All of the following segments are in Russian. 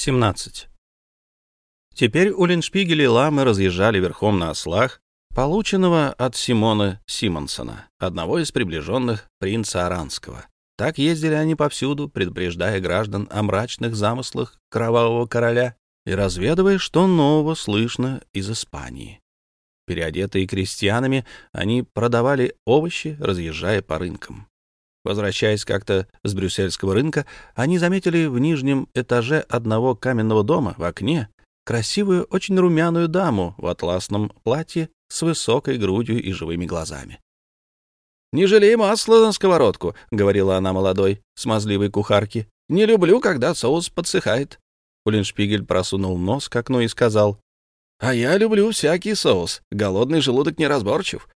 17. Теперь Уллиншпигель и Ламы разъезжали верхом на ослах, полученного от Симона Симонсона, одного из приближенных принца Аранского. Так ездили они повсюду, предупреждая граждан о мрачных замыслах кровавого короля и разведывая, что нового слышно из Испании. Переодетые крестьянами, они продавали овощи, разъезжая по рынкам. Возвращаясь как-то с брюссельского рынка, они заметили в нижнем этаже одного каменного дома в окне красивую, очень румяную даму в атласном платье с высокой грудью и живыми глазами. «Не жалей масла на сковородку», — говорила она молодой, смазливой кухарке. «Не люблю, когда соус подсыхает». Улиншпигель просунул нос к окну и сказал. «А я люблю всякий соус. Голодный желудок неразборчив».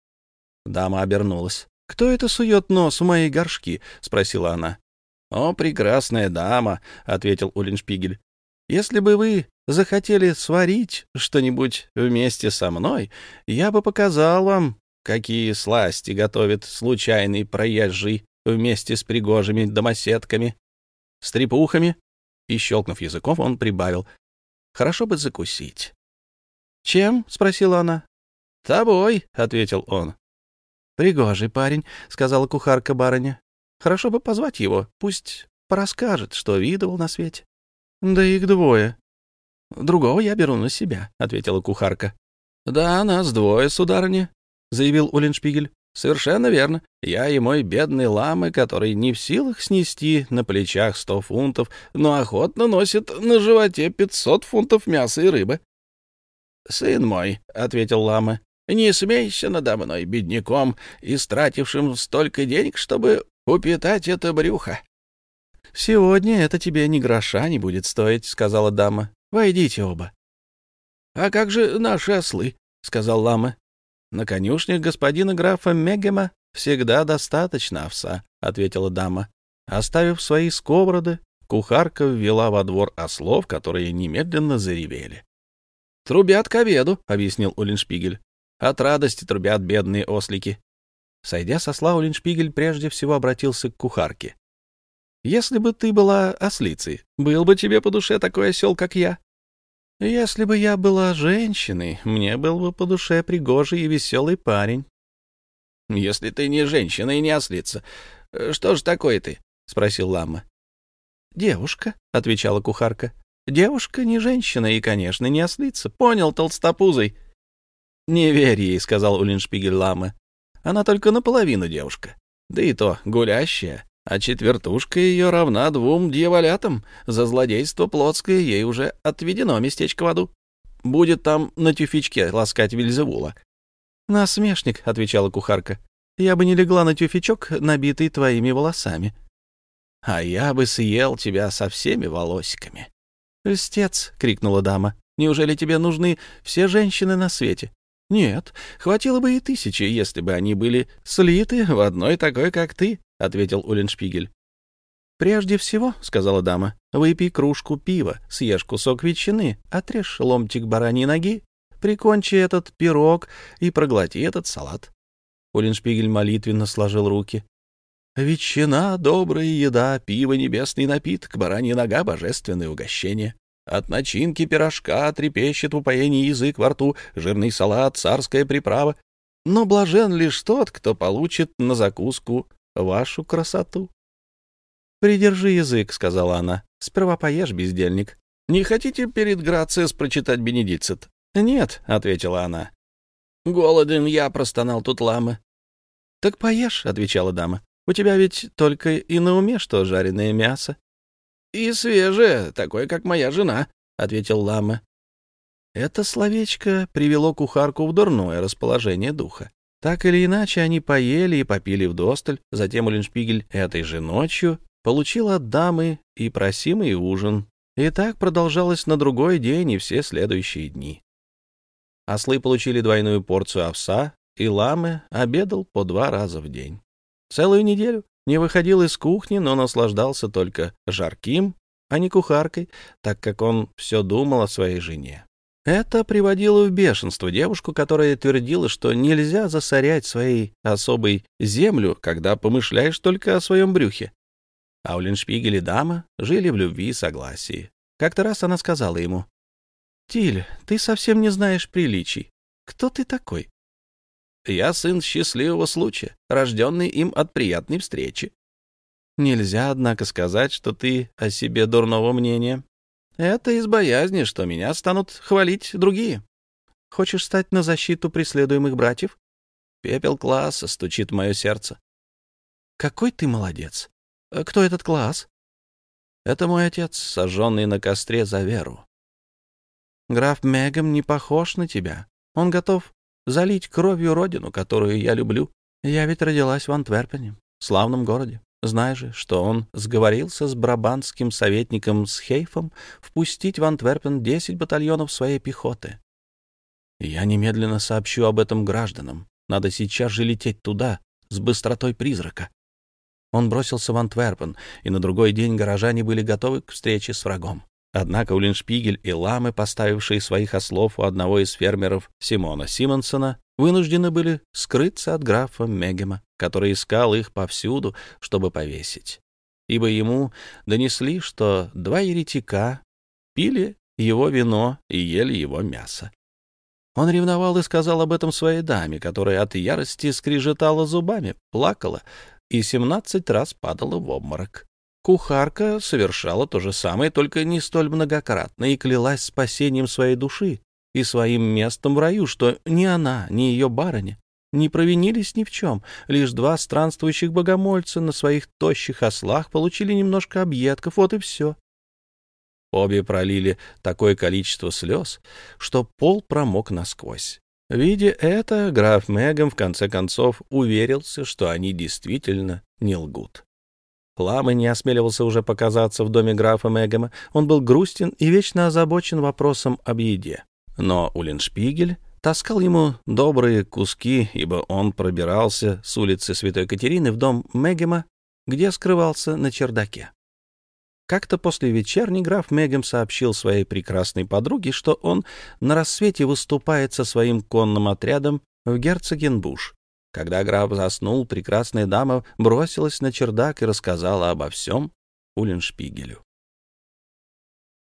Дама обернулась. «Кто это сует нос в мои горшки?» — спросила она. «О, прекрасная дама», — ответил Улиншпигель. «Если бы вы захотели сварить что-нибудь вместе со мной, я бы показал вам, какие сласти готовит случайный проезжий вместе с пригожими домоседками, с трепухами». И, щелкнув языком, он прибавил. «Хорошо бы закусить». «Чем?» — спросила она. «Тобой», — ответил он. «Пригожий парень», — сказала кухарка барыня. «Хорошо бы позвать его, пусть порасскажет, что видывал на свете». «Да их двое». «Другого я беру на себя», — ответила кухарка. «Да, нас двое, сударыня», — заявил Уллиншпигель. «Совершенно верно. Я и мой бедный ламы, который не в силах снести на плечах сто фунтов, но охотно носит на животе пятьсот фунтов мяса и рыбы». «Сын мой», — ответил лама, не смейся надо мной, бедняком, истратившим столько денег, чтобы упитать это брюхо. — Сегодня это тебе ни гроша не будет стоить, — сказала дама. — Войдите оба. — А как же наши ослы? — сказал лама. — На конюшнях господина графа Мегема всегда достаточно овса, — ответила дама. Оставив свои сковороды, кухарка ввела во двор ослов, которые немедленно заревели. — Трубят к обеду, — объяснил Уллиншпигель. От радости трубят бедные ослики. Сойдя со славу, Линшпигель прежде всего обратился к кухарке. «Если бы ты была ослицей, был бы тебе по душе такой осел, как я?» «Если бы я была женщиной, мне был бы по душе пригожий и веселый парень». «Если ты не женщина и не ослица, что ж такое ты?» — спросил лама. «Девушка», — отвечала кухарка. «Девушка не женщина и, конечно, не ослица. Понял, толстопузый?» «Не верь ей», — сказал Улиншпигель Ламы. «Она только наполовину девушка. Да и то гулящая, а четвертушка ее равна двум дьяволятам. За злодейство плотское ей уже отведено местечко в аду. Будет там на тюфичке ласкать Вильзевула». «Насмешник», — отвечала кухарка. «Я бы не легла на тюфячок, набитый твоими волосами». «А я бы съел тебя со всеми волосиками». «Льстец!» — крикнула дама. «Неужели тебе нужны все женщины на свете? «Нет, хватило бы и тысячи, если бы они были слиты в одной такой, как ты», — ответил Уллиншпигель. «Прежде всего, — сказала дама, — выпей кружку пива, съешь кусок ветчины, отрежь ломтик бараньей ноги, прикончи этот пирог и проглоти этот салат». Уллиншпигель молитвенно сложил руки. «Ветчина — добрая еда, пиво — небесный напиток, баранья нога — божественное угощение. От начинки пирожка трепещет в упоении язык во рту, жирный салат, царская приправа. Но блажен лишь тот, кто получит на закуску вашу красоту. «Придержи язык», — сказала она. «Сперва поешь, бездельник. Не хотите перед Грациес прочитать Бенедицит?» «Нет», — ответила она. «Голоден я», — простонал тут лама. «Так поешь», — отвечала дама. «У тебя ведь только и на уме, что жареное мясо». «И свежее, такое, как моя жена», — ответил Лама. Это словечко привело кухарку в дурное расположение духа. Так или иначе, они поели и попили вдосталь, затем Уллиншпигель этой же ночью получил от дамы и просимый ужин. И так продолжалось на другой день и все следующие дни. Ослы получили двойную порцию овса, и ламы обедал по два раза в день. Целую неделю не выходил из кухни, но наслаждался только жарким, а не кухаркой, так как он все думал о своей жене. Это приводило в бешенство девушку, которая твердила, что нельзя засорять своей особой землю, когда помышляешь только о своем брюхе. А Уллиншпигель и дама жили в любви и согласии. Как-то раз она сказала ему, «Тиль, ты совсем не знаешь приличий. Кто ты такой?» «Я сын счастливого случая, рожденный им от приятной встречи». «Нельзя, однако, сказать, что ты о себе дурного мнения. Это из боязни, что меня станут хвалить другие. Хочешь стать на защиту преследуемых братьев? Пепел класса стучит в мое сердце. Какой ты молодец. Кто этот класс? Это мой отец, сожженный на костре за веру. Граф Мегам не похож на тебя. Он готов залить кровью родину, которую я люблю. Я ведь родилась в Антверпене, славном городе. Знаешь же, что он сговорился с брабантским советником Схейфом впустить в Антверпен 10 батальонов своей пехоты. Я немедленно сообщу об этом гражданам. Надо сейчас же лететь туда с быстротой призрака. Он бросился в Антверпен, и на другой день горожане были готовы к встрече с врагом. Однако Улиншпигель и ламы, поставившие своих ослов у одного из фермеров Симона Симонсона, вынуждены были скрыться от графа Мегема, который искал их повсюду, чтобы повесить. Ибо ему донесли, что два еретика пили его вино и ели его мясо. Он ревновал и сказал об этом своей даме, которая от ярости скрежетала зубами, плакала и семнадцать раз падала в обморок. Кухарка совершала то же самое, только не столь многократно, и клялась спасением своей души и своим местом в раю, что ни она, ни ее барыня не провинились ни в чем. Лишь два странствующих богомольца на своих тощих ослах получили немножко объедков, вот и все. Обе пролили такое количество слез, что пол промок насквозь. Видя это, граф Мегом в конце концов уверился, что они действительно не лгут. Лама не осмеливался уже показаться в доме графа Мегема. Он был грустен и вечно озабочен вопросом об еде. Но Уллиншпигель таскал ему добрые куски, ибо он пробирался с улицы Святой Катерины в дом Мегема, где скрывался на чердаке. Как-то после вечерни граф Мегем сообщил своей прекрасной подруге, что он на рассвете выступает со своим конным отрядом в Герцогенбуш. Когда граф заснул, прекрасная дама бросилась на чердак и рассказала обо всем Уллиншпигелю.